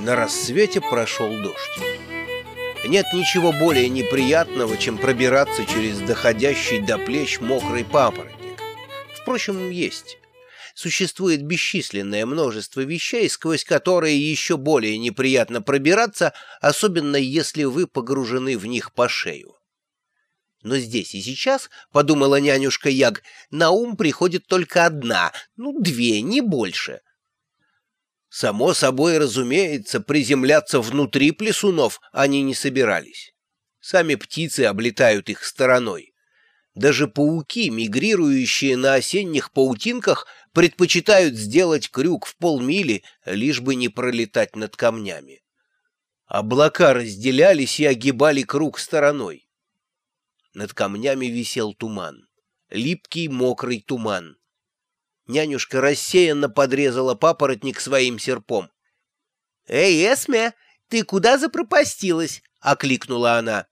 На рассвете прошел дождь. Нет ничего более неприятного, чем пробираться через доходящий до плеч мокрый папоротник. Впрочем, есть. Существует бесчисленное множество вещей, сквозь которые еще более неприятно пробираться, особенно если вы погружены в них по шею. Но здесь и сейчас, — подумала нянюшка Яг, — на ум приходит только одна, ну, две, не больше — Само собой, разумеется, приземляться внутри плесунов они не собирались. Сами птицы облетают их стороной. Даже пауки, мигрирующие на осенних паутинках, предпочитают сделать крюк в полмили, лишь бы не пролетать над камнями. Облака разделялись и огибали круг стороной. Над камнями висел туман. Липкий мокрый туман. Нянюшка рассеянно подрезала папоротник своим серпом. «Эй, Эсме, ты куда запропастилась?» — окликнула она.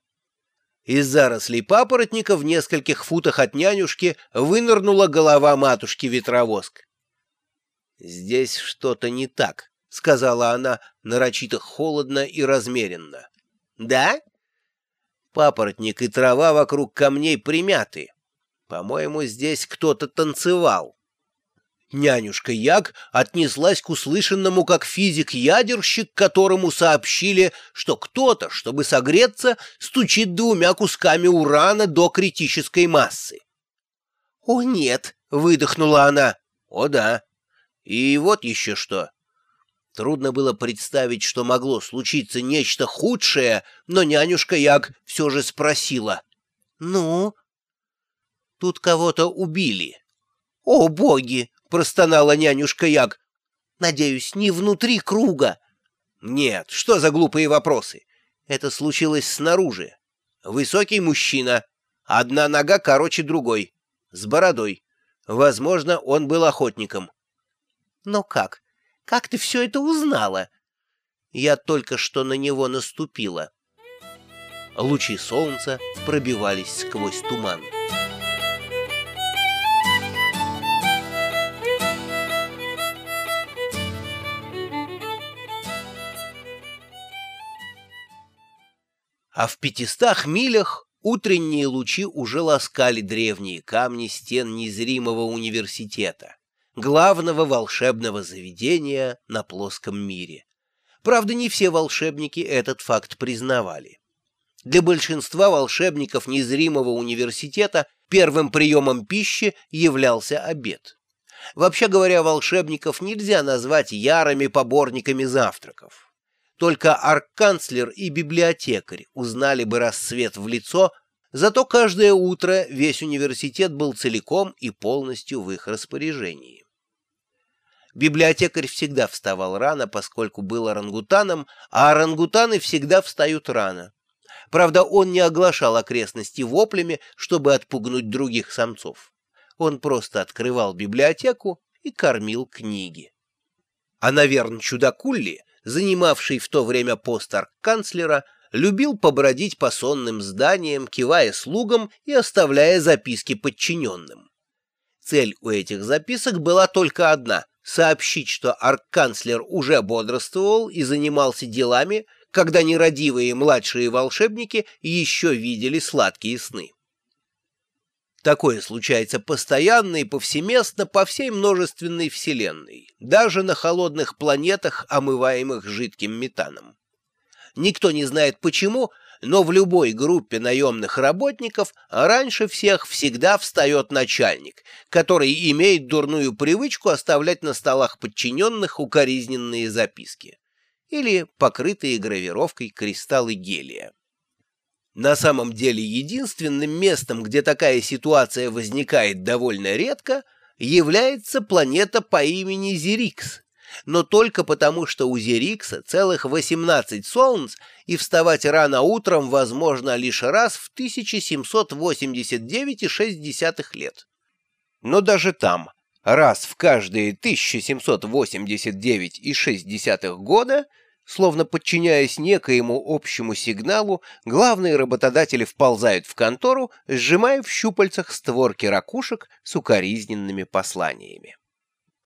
Из зарослей папоротника в нескольких футах от нянюшки вынырнула голова матушки-ветровоск. «Здесь что-то не так», — сказала она нарочито холодно и размеренно. «Да?» Папоротник и трава вокруг камней примяты. По-моему, здесь кто-то танцевал. Нянюшка Яг отнеслась к услышанному как физик-ядерщик, которому сообщили, что кто-то, чтобы согреться, стучит двумя кусками урана до критической массы. «О, нет!» — выдохнула она. «О, да! И вот еще что!» Трудно было представить, что могло случиться нечто худшее, но нянюшка Яг все же спросила. «Ну?» «Тут кого-то убили». «О, боги!» — простонала нянюшка Яг. «Надеюсь, не внутри круга?» «Нет, что за глупые вопросы? Это случилось снаружи. Высокий мужчина, одна нога короче другой, с бородой. Возможно, он был охотником». «Но как? Как ты все это узнала?» «Я только что на него наступила». Лучи солнца пробивались сквозь туман. А в пятистах милях утренние лучи уже ласкали древние камни стен незримого университета, главного волшебного заведения на плоском мире. Правда, не все волшебники этот факт признавали. Для большинства волшебников незримого университета первым приемом пищи являлся обед. Вообще говоря, волшебников нельзя назвать ярыми поборниками завтраков. Только арканцлер и библиотекарь узнали бы рассвет в лицо, зато каждое утро весь университет был целиком и полностью в их распоряжении. Библиотекарь всегда вставал рано, поскольку был орангутаном, а орангутаны всегда встают рано. Правда, он не оглашал окрестности воплями, чтобы отпугнуть других самцов. Он просто открывал библиотеку и кормил книги. А, наверное, чудакулли занимавший в то время пост арк-канцлера, любил побродить по сонным зданиям, кивая слугам и оставляя записки подчиненным. Цель у этих записок была только одна — сообщить, что арк-канцлер уже бодрствовал и занимался делами, когда нерадивые младшие волшебники еще видели сладкие сны. Такое случается постоянно и повсеместно по всей множественной вселенной, даже на холодных планетах, омываемых жидким метаном. Никто не знает почему, но в любой группе наемных работников раньше всех всегда встает начальник, который имеет дурную привычку оставлять на столах подчиненных укоризненные записки или покрытые гравировкой кристаллы гелия. На самом деле единственным местом, где такая ситуация возникает довольно редко, является планета по имени Зерикс, но только потому, что у Зерикса целых 18 солнц, и вставать рано утром возможно лишь раз в 1789,6 лет. Но даже там, раз в каждые 1789,6 года, Словно подчиняясь некоему общему сигналу, главные работодатели вползают в контору, сжимая в щупальцах створки ракушек с укоризненными посланиями.